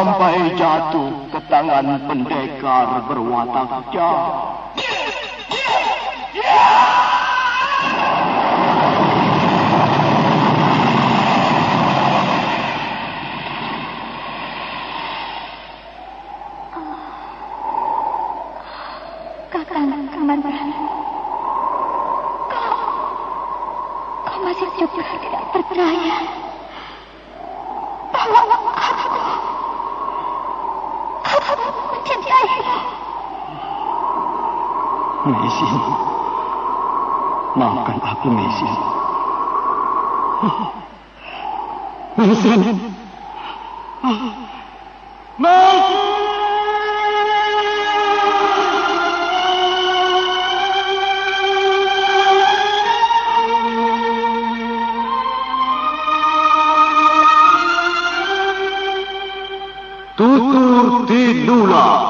sampai jatuh ke tangan pendekar berwatak jahat. Kakang Kamandanu. Kau, kau masih juga tidak percaya. Bahwa aku, aku mencintaimu. Mesin. Maafkan aku, Mesin. Mesin. Mesin. Tutur Tinula.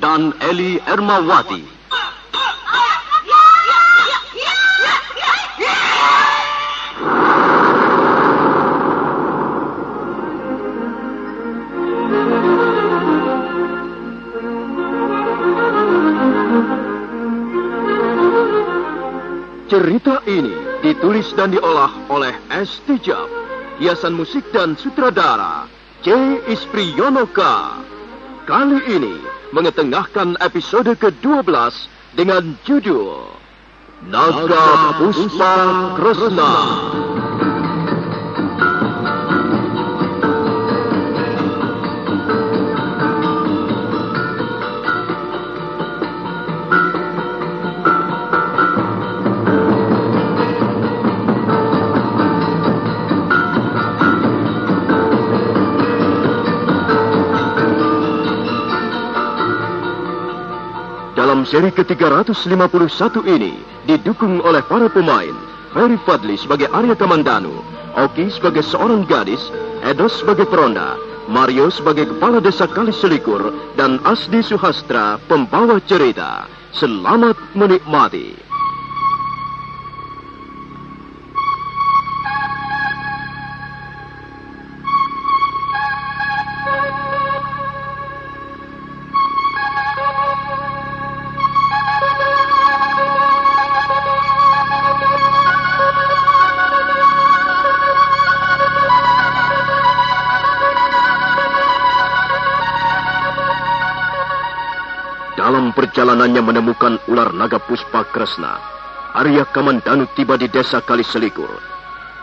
dan Eli Ermawati. Cerita ini ditulis dan diolah oleh S. Tijab, hiasan musik dan sutradara C. Ispriyonoka. Kali ini mengetengahkan episode ke-12 dengan judul Naga Puspa Kresna. Dalam seri ke-351 ini didukung oleh para pemain Ferry Fadli sebagai Arya Kamandanu, Oki sebagai seorang gadis, Edos sebagai peronda, Mario sebagai kepala desa Kaliselikur, dan Asdi Suhastra pembawa cerita. Selamat menikmati. Perjalanannya menemukan ular naga puspa Kresna, Arya Kamandanu tiba di desa Kaliselikur.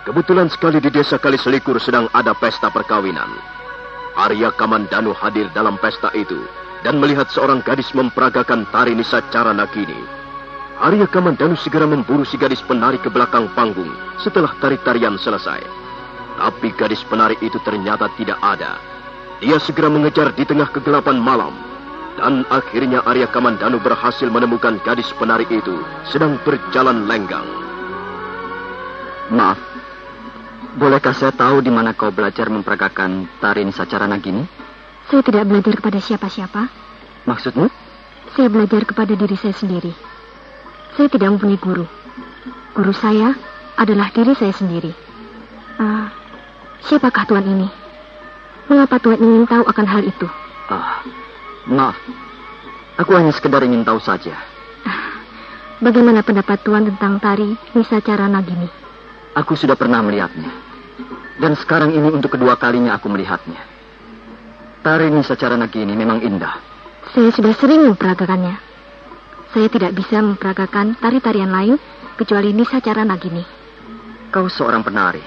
Kebetulan sekali di desa Kaliselikur sedang ada pesta perkawinan. Arya Kamandanu hadir dalam pesta itu dan melihat seorang gadis memperagakan tari Nisa Cara Nagini. Arya Kamandanu segera memburu si gadis penari ke belakang panggung setelah tari-tarian selesai. Tapi gadis penari itu ternyata tidak ada. Dia segera mengejar di tengah kegelapan malam dan akhirnya Arya Kamandanu berhasil menemukan gadis penari itu sedang berjalan lenggang. Maaf, bolehkah saya tahu di mana kau belajar memperagakan tari Nisacarana gini? Saya tidak belajar kepada siapa-siapa. Maksudmu? Saya belajar kepada diri saya sendiri. Saya tidak mempunyai guru. Guru saya adalah diri saya sendiri. Ah, siapakah Tuan ini? Mengapa Tuan ingin tahu akan hal itu? Ah, maaf. Aku hanya sekedar ingin tahu saja. Bagaimana pendapat Tuan tentang tari Nisa Cara Nagini? Aku sudah pernah melihatnya. Dan sekarang ini untuk kedua kalinya aku melihatnya. Tari Nisa Cara Nagini memang indah. Saya sudah sering memperagakannya. Saya tidak bisa memperagakan tari-tarian lain kecuali Nisa Cara Nagini. Kau seorang penari.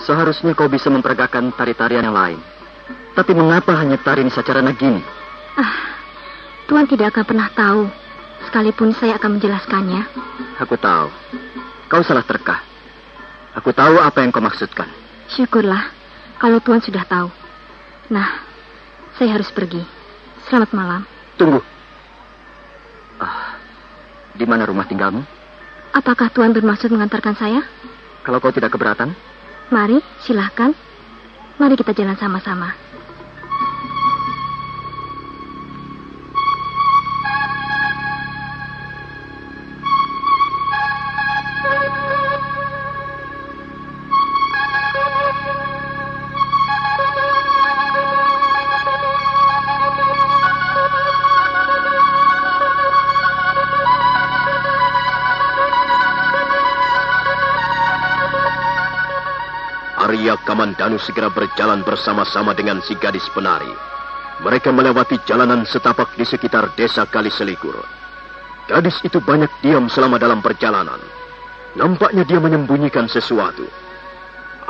Seharusnya kau bisa memperagakan tari-tarian yang lain. Tapi mengapa hanya tari secara Nagini? Ah, Tuan tidak akan pernah tahu. Sekalipun saya akan menjelaskannya. Aku tahu. Kau salah terkah. Aku tahu apa yang kau maksudkan. Syukurlah kalau Tuan sudah tahu. Nah, saya harus pergi. Selamat malam. Tunggu. Ah, di mana rumah tinggalmu? Apakah Tuan bermaksud mengantarkan saya? Kalau kau tidak keberatan, Mari, silahkan. Mari kita jalan sama-sama. Arya Kamandanu segera berjalan bersama-sama dengan si gadis penari. Mereka melewati jalanan setapak di sekitar desa Kaliselikur. Gadis itu banyak diam selama dalam perjalanan. Nampaknya dia menyembunyikan sesuatu.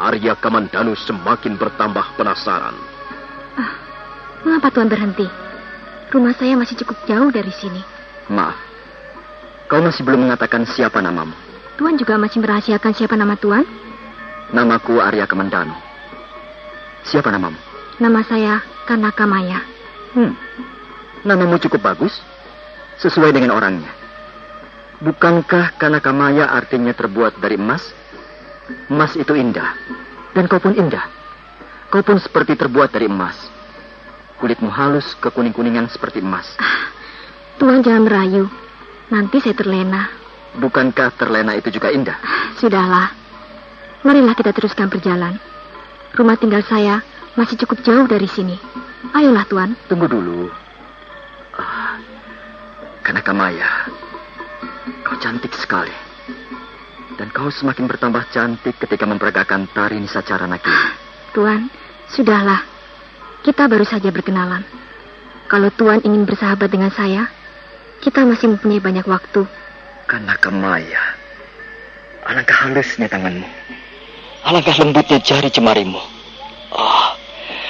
Arya Kamandanu semakin bertambah penasaran. Mengapa Tuan berhenti? Rumah saya masih cukup jauh dari sini. maaf. Kau masih belum mengatakan siapa namamu. Tuan juga masih merahasiakan siapa nama Tuan? Namaku Arya Kemandanu. Siapa namamu? Nama saya Kanaka Maya. Hmm. Namamu cukup bagus. Sesuai dengan orangnya. Bukankah Kanakamaya artinya terbuat dari emas? Emas itu indah. Dan kau pun indah. Kau pun seperti terbuat dari emas. Kulitmu halus kekuning-kuningan seperti emas. Tuan jangan merayu. Nanti saya terlena. Bukankah terlena itu juga indah? Sudahlah. Marilah kita teruskan perjalanan. Rumah tinggal saya masih cukup jauh dari sini. Ayolah, Tuan. Tunggu dulu. Ah, Kanakamaya, kau cantik sekali. Dan kau semakin bertambah cantik ketika memperagakan tari Nisacara Naki. Tuan, sudahlah. Kita baru saja berkenalan. Kalau Tuan ingin bersahabat dengan saya, kita masih mempunyai banyak waktu. Kanakamaya, alangkah halusnya tanganmu. Alangkah lembutnya jari jemarimu. Ah,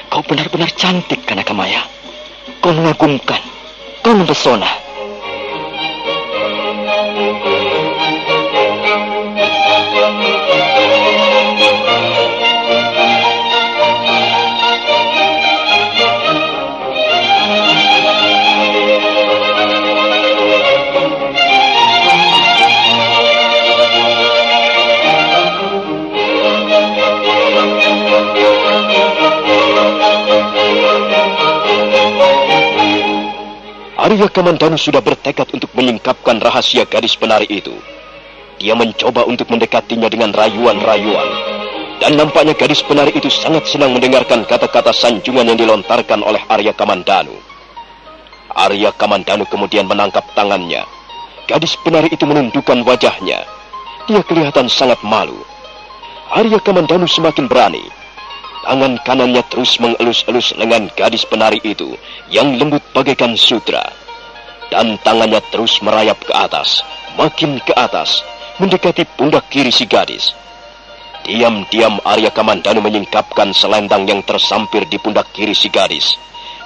kau benar-benar cantik, Kanakamaya. Kau mengagumkan. Kau mempesona. Arya Kamandanu sudah bertekad untuk menyingkapkan rahasia gadis penari itu. Dia mencoba untuk mendekatinya dengan rayuan-rayuan. Dan nampaknya gadis penari itu sangat senang mendengarkan kata-kata sanjungan yang dilontarkan oleh Arya Kamandanu. Arya Kamandanu kemudian menangkap tangannya. Gadis penari itu menundukkan wajahnya. Dia kelihatan sangat malu. Arya Kamandanu semakin berani. Tangan kanannya terus mengelus-elus lengan gadis penari itu yang lembut bagaikan sutra. Dan tangannya terus merayap ke atas, makin ke atas, mendekati pundak kiri si gadis. Diam-diam Arya Kamandanu menyingkapkan selendang yang tersampir di pundak kiri si gadis.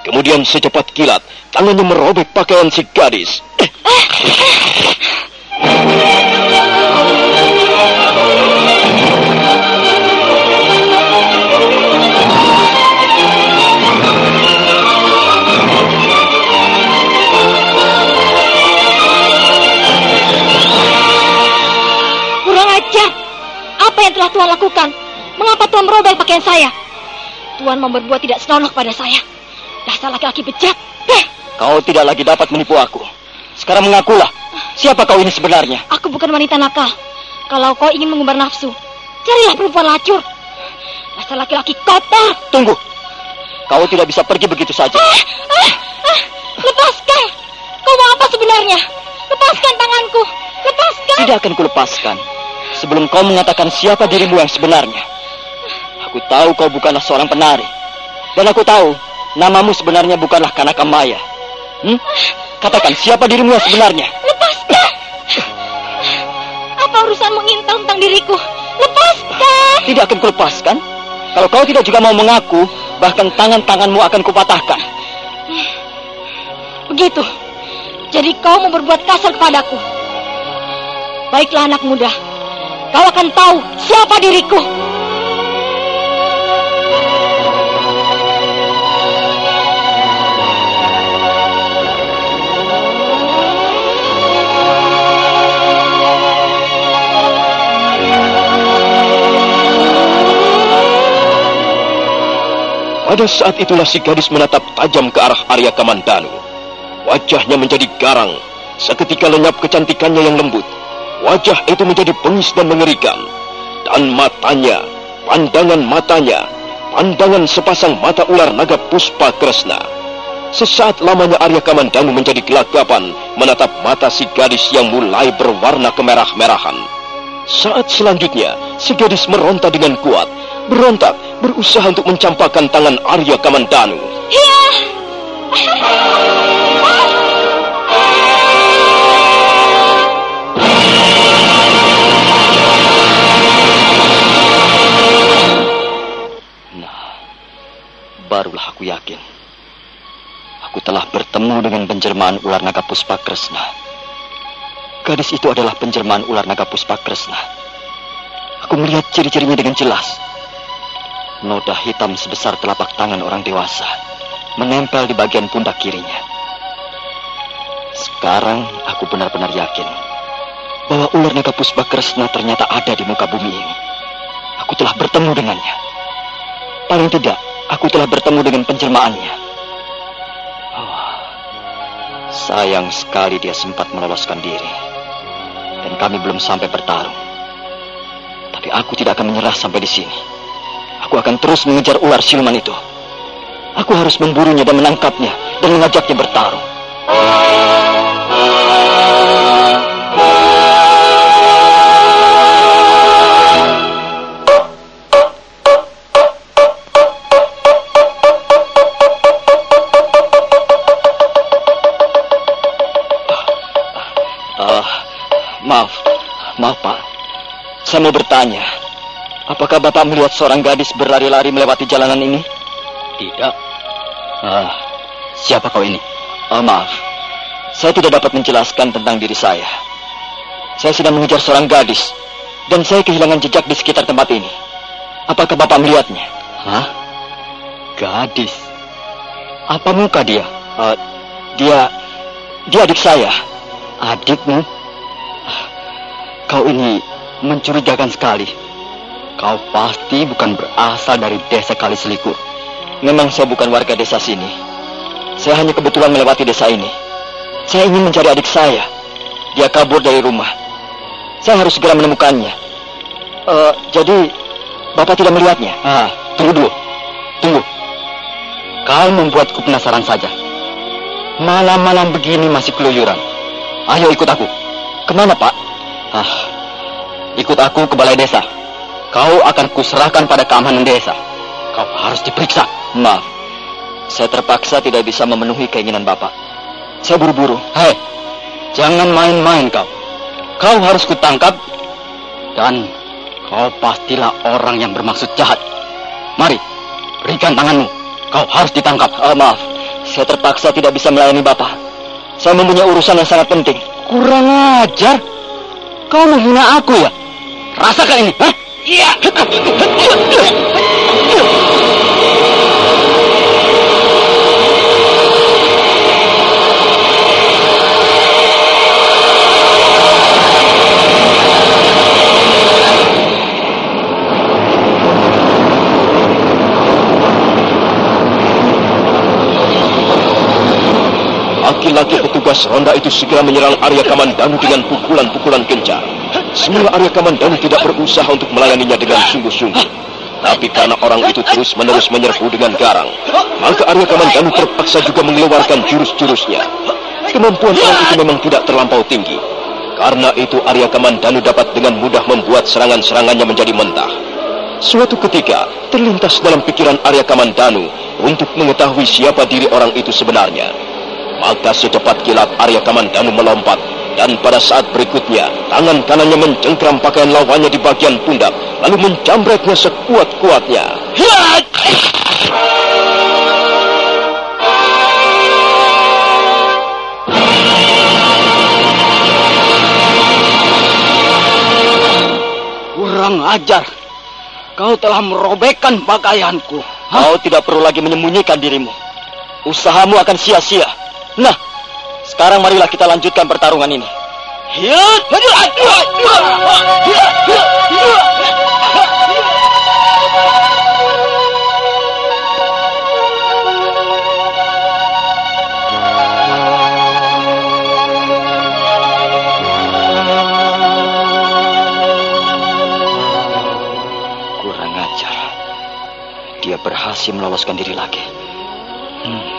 Kemudian secepat kilat, tangannya merobek pakaian si gadis. Kurang Apa yang telah Tuan lakukan? Mengapa Tuan merobek pakaian saya? Tuan mau berbuat tidak senonoh pada saya. Dasar laki-laki bejat. Eh, Kau tidak lagi dapat menipu aku. Sekarang mengakulah. Siapa kau ini sebenarnya? aku bukan wanita nakal. Kalau kau ingin mengumbar nafsu, carilah perempuan lacur. Dasar laki-laki kotor. Tunggu. Kau tidak bisa pergi begitu saja. Ah, ah, ah, lepaskan. Kau mau apa sebenarnya? Lepaskan tanganku. Lepaskan. Tidak akan kulepaskan. Sebelum kau mengatakan siapa dirimu yang sebenarnya. Aku tahu kau bukanlah seorang penari. Dan aku tahu namamu sebenarnya bukanlah Kanakamaya. Hmm? Katakan, siapa dirimu yang sebenarnya? Lepaskan! Apa urusanmu ingin tahu tentang diriku? Lepaskan! Tidak akan kulepaskan. Kalau kau tidak juga mau mengaku, bahkan tangan-tanganmu akan kupatahkan. Begitu. Jadi kau mau berbuat kasar kepadaku. Baiklah anak muda. Kau akan tahu siapa diriku. Pada saat itulah si gadis menatap tajam ke arah Arya Kamandanu. Wajahnya menjadi garang, seketika lenyap kecantikannya yang lembut. Wajah itu menjadi bengis dan mengerikan. Dan matanya, pandangan matanya, pandangan sepasang mata ular naga puspa kresna. Sesaat lamanya Arya Kamandanu menjadi gelagapan menatap mata si gadis yang mulai berwarna kemerah-merahan. Saat selanjutnya, si gadis meronta dengan kuat, berontak, berusaha untuk mencampakkan tangan Arya Kamandanu. Ya! Barulah aku yakin. Aku telah bertemu dengan penjelmaan ular naga puspa kresna. Gadis itu adalah penjelmaan ular naga puspa kresna. Aku melihat ciri-cirinya dengan jelas. Noda hitam sebesar telapak tangan orang dewasa menempel di bagian pundak kirinya. Sekarang aku benar-benar yakin bahwa ular naga puspa kresna ternyata ada di muka bumi ini. Aku telah bertemu dengannya. Paling tidak, aku telah bertemu dengan penjelmaannya. Oh, sayang sekali dia sempat meloloskan diri. Dan kami belum sampai bertarung. Tapi aku tidak akan menyerah sampai di sini. Aku akan terus mengejar ular siluman itu. Aku harus memburunya dan menangkapnya dan mengajaknya bertarung. Saya mau bertanya, apakah Bapak melihat seorang gadis berlari-lari melewati jalanan ini? Tidak. Ah, siapa kau ini? Oh, maaf. Saya tidak dapat menjelaskan tentang diri saya. Saya sedang mengejar seorang gadis dan saya kehilangan jejak di sekitar tempat ini. Apakah Bapak melihatnya? Hah? Gadis? Apa muka dia? Eh, dia dia adik saya. Adikmu? Kau ini mencurigakan sekali. Kau pasti bukan berasal dari desa Kaliselikur. Memang saya bukan warga desa sini. Saya hanya kebetulan melewati desa ini. Saya ingin mencari adik saya. Dia kabur dari rumah. Saya harus segera menemukannya. Eh, jadi, Bapak tidak melihatnya? Ah, tunggu dulu. Tunggu. Kau membuatku penasaran saja. Malam-malam begini masih keluyuran. Ayo ikut aku. Ke mana, Pak? Ah, ikut aku ke balai desa. Kau akan kuserahkan pada keamanan desa. Kau harus diperiksa. Maaf, saya terpaksa tidak bisa memenuhi keinginan Bapak. Saya buru-buru. Hei, jangan main-main kau. Kau harus kutangkap dan kau pastilah orang yang bermaksud jahat. Mari, berikan tanganmu. Kau harus ditangkap. Oh, maaf, saya terpaksa tidak bisa melayani Bapak. Saya mempunyai urusan yang sangat penting. Kurang ajar. Kau menghina aku ya? Rasakan ini. Hah? Iya. Laki-laki petugas ronda itu segera menyerang Arya Kamandanu dengan pukulan-pukulan kencang. Semula Arya Kamandanu tidak berusaha untuk melayaninya dengan sungguh-sungguh. Tapi karena orang itu terus-menerus menyerbu dengan garang, maka Arya Kamandanu terpaksa juga mengeluarkan jurus-jurusnya. Kemampuan orang itu memang tidak terlampau tinggi. Karena itu Arya Kamandanu dapat dengan mudah membuat serangan-serangannya menjadi mentah. Suatu ketika, terlintas dalam pikiran Arya Kamandanu untuk mengetahui siapa diri orang itu sebenarnya. Maka secepat kilat Arya Kamandanu melompat dan pada saat berikutnya tangan kanannya mencengkram pakaian lawannya di bagian pundak lalu menjambretnya sekuat-kuatnya. Kurang ajar. Kau telah merobekkan pakaianku. Kau tidak perlu lagi menyembunyikan dirimu. Usahamu akan sia-sia. Nah, sekarang marilah kita lanjutkan pertarungan ini. Kurang ajar. Dia berhasil meloloskan diri lagi. Hmm.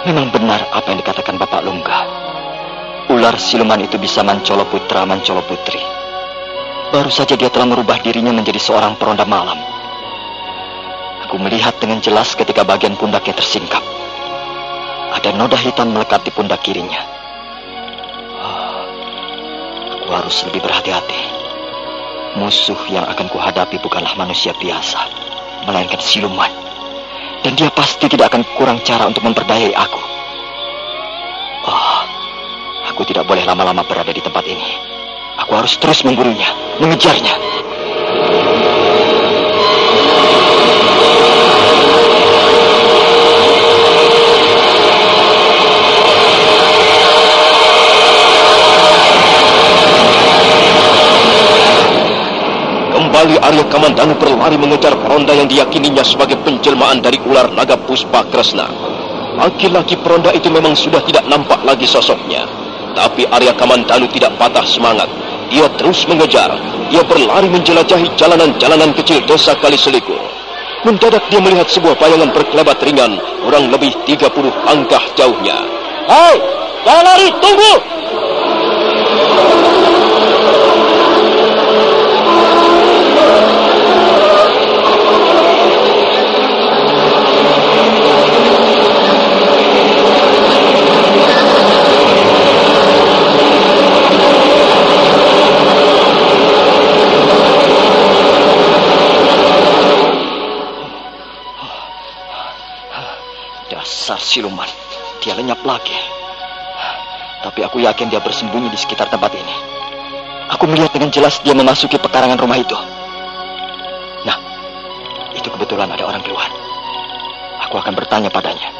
Memang benar apa yang dikatakan Bapak Lungga. Ular siluman itu bisa mencolo putra, mencolo putri. Baru saja dia telah merubah dirinya menjadi seorang peronda malam. Aku melihat dengan jelas ketika bagian pundaknya tersingkap. Ada noda hitam melekat di pundak kirinya. Ah, aku harus lebih berhati-hati. Musuh yang akan kuhadapi bukanlah manusia biasa, melainkan siluman. Dan dia pasti tidak akan kurang cara untuk memperdayai aku. Oh, aku tidak boleh lama-lama berada di tempat ini. Aku harus terus memburunya, mengejarnya. Arya Kamandanu berlari mengejar peronda yang diyakininya sebagai penjelmaan dari ular naga Puspa Kresna. Laki-laki peronda itu memang sudah tidak nampak lagi sosoknya. Tapi Arya Kamandanu tidak patah semangat. Dia terus mengejar. Dia berlari menjelajahi jalanan-jalanan kecil desa Kaliselikur. Mendadak dia melihat sebuah bayangan berkelebat ringan, kurang lebih 30 langkah jauhnya. Hei, jangan lari, tunggu! Siluman, dia lenyap lagi. Tapi aku yakin dia bersembunyi di sekitar tempat ini. Aku melihat dengan jelas dia memasuki pekarangan rumah itu. Nah, itu kebetulan ada orang keluar. Aku akan bertanya padanya.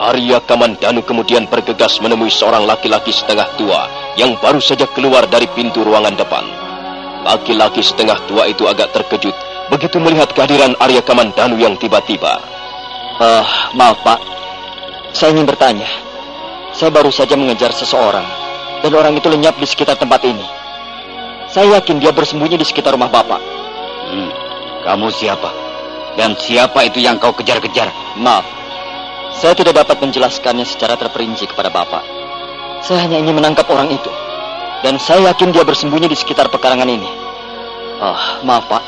Arya Kamandanu kemudian bergegas menemui seorang laki-laki setengah tua yang baru saja keluar dari pintu ruangan depan. Laki-laki setengah tua itu agak terkejut begitu melihat kehadiran Arya Kamandanu yang tiba-tiba. Eh, maaf pak, saya ingin bertanya. Saya baru saja mengejar seseorang dan orang itu lenyap di sekitar tempat ini. Saya yakin dia bersembunyi di sekitar rumah bapak. Hmm, kamu siapa? Dan siapa itu yang kau kejar-kejar? Maaf, saya tidak dapat menjelaskannya secara terperinci kepada bapak. Saya hanya ingin menangkap orang itu. Dan saya yakin dia bersembunyi di sekitar pekarangan ini. Ah, maaf pak.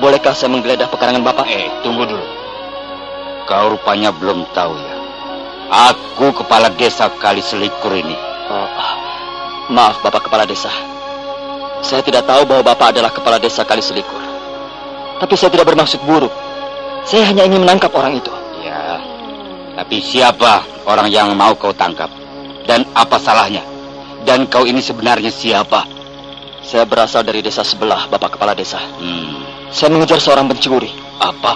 Bolehkah saya menggeledah pekarangan bapak? Eh, tunggu dulu. Kau rupanya belum tahu ya. Aku kepala desa Kali Selikur ini. Oh, maaf bapak kepala desa. Saya tidak tahu bahwa bapak adalah kepala desa Kali Selikur. Tapi saya tidak bermaksud buruk. Saya hanya ingin menangkap orang itu. Ya, tapi siapa orang yang mau kau tangkap? Dan apa salahnya? Dan kau ini sebenarnya siapa? Saya berasal dari desa sebelah, bapak kepala desa. Hmm, Saya mengejar seorang pencuri. apa?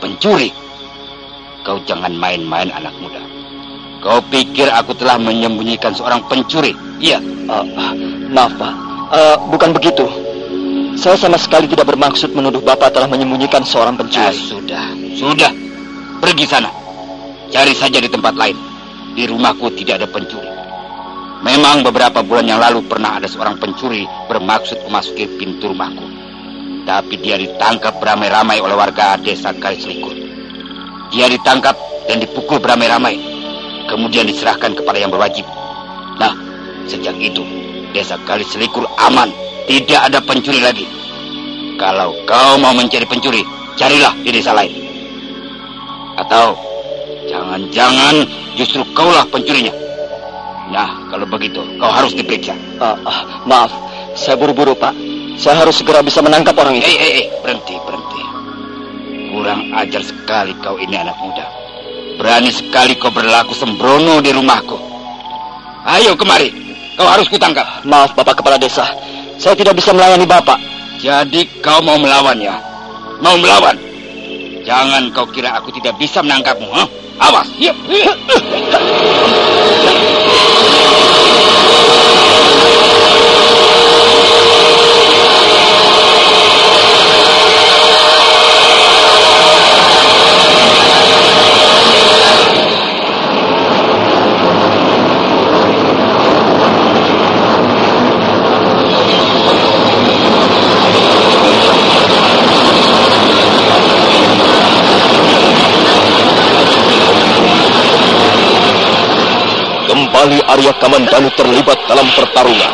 Pencuri? Kau jangan main-main anak muda. Kau pikir aku telah menyembunyikan seorang pencuri? Iya. Ah, maaf pak, Eh, bukan begitu. Saya sama sekali tidak bermaksud menuduh bapak telah menyembunyikan seorang pencuri. sudah, sudah. Pergi sana. Cari saja di tempat lain. Di rumahku tidak ada pencuri. Memang beberapa bulan yang lalu pernah ada seorang pencuri bermaksud memasuki pintu rumahku. Tapi dia ditangkap beramai-ramai oleh warga desa Kaliselikur. Dia ditangkap dan dipukul beramai-ramai. Kemudian diserahkan kepada yang berwajib. Nah, sejak itu desa Kaliselikur aman. Tidak ada pencuri lagi. Kalau kau mau mencari pencuri, carilah di desa lain. Atau jangan-jangan Justru kaulah pencurinya. Nah, kalau begitu, kau harus diperiksa. Uh, uh, maaf, saya buru-buru, Pak. Saya harus segera bisa menangkap orang itu. Eh, eh, eh, berhenti, berhenti. Kurang ajar sekali kau ini anak muda. Berani sekali kau berlaku sembrono di rumahku. Ayo kemari, kau harus kutangkap. Maaf, Bapak Kepala Desa. Saya tidak bisa melayani Bapak. Jadi kau mau melawan ya? Mau melawan? Jangan kau kira aku tidak bisa menangkapmu, huh? Awas. Yep. Arya Kamandanu terlibat dalam pertarungan.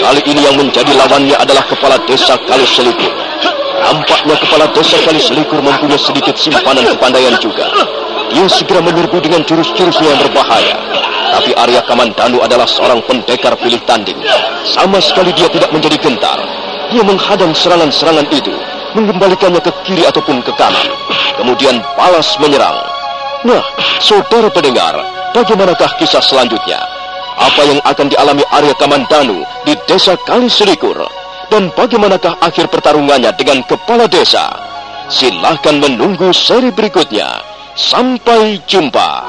Kali ini yang menjadi lawannya adalah kepala desa Kali Selikur. Nampaknya kepala desa Kali Selikur mempunyai sedikit simpanan kepandaian juga. Dia segera menyerbu dengan jurus-jurusnya yang berbahaya. Tapi Arya Kamandanu adalah seorang pendekar pilih tanding. Sama sekali dia tidak menjadi gentar. Dia menghadang serangan-serangan itu, mengembalikannya ke kiri ataupun ke kanan. Kemudian balas menyerang. Nah, saudara pendengar, bagaimanakah kisah selanjutnya? Apa yang akan dialami Arya Kamandanu di desa Kali Serikur? Dan bagaimanakah akhir pertarungannya dengan kepala desa? Silahkan menunggu seri berikutnya. Sampai jumpa.